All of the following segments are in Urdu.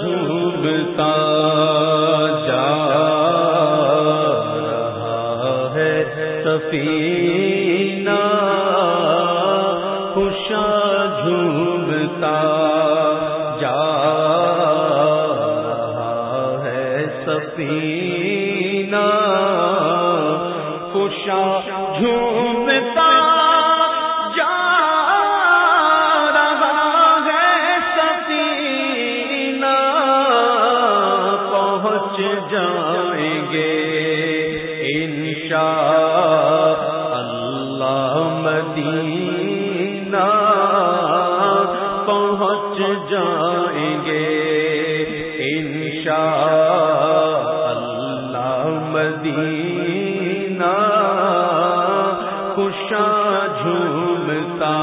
جھومتا جا رہا ہے سفینہ۔ خوشا جھومتا جا رہا ہے سفینہ۔ خوشا جھومتا انشاء اللہ مدینہ پہنچ جائیں گے۔ انشاء اللہ مدینہ خوشا جھومتا۔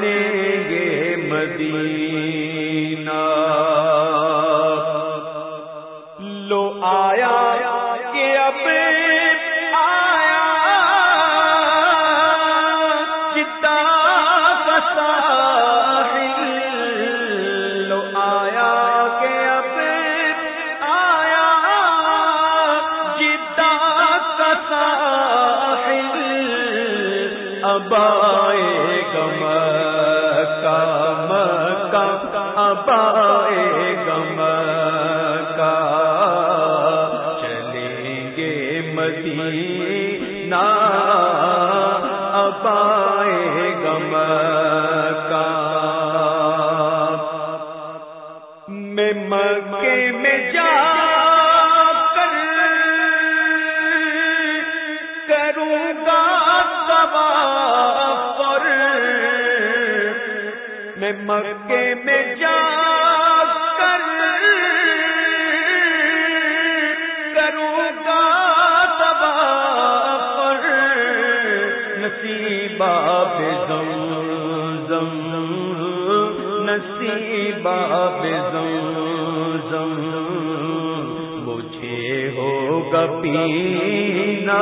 چلیں گے مدینہ۔ لو آیا کہ اب آیا چتا کسا لو آیا کہ اب آیا جتا کسا پائے گم میں مکے میں جا کر کروں گا تبا پر۔ نصیبہ بے زم زم نصیبہ بے زم۔ زم مجھے ہوگا پینا۔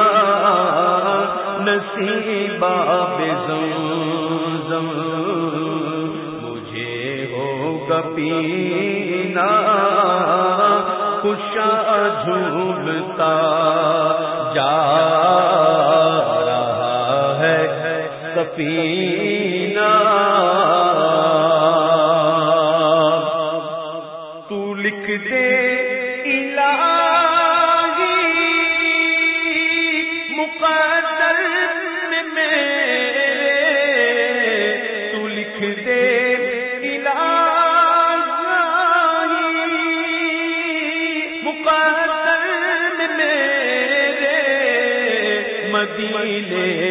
نصیبہ بے زم زم۔ کپینا خوشا جھومتا جا رہا ہے کپینا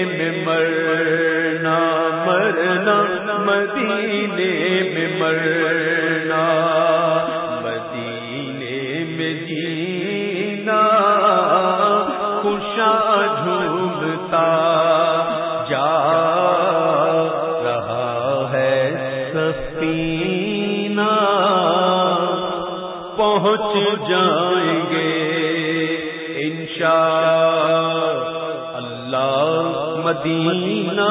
میں مرنا مرنا، مدینے میں مرنا، مدینے میں جینا خوشا جھومتا، جا رہا ہے سفینہ، پہنچ جائیں گے انشاء اللہ مدینہ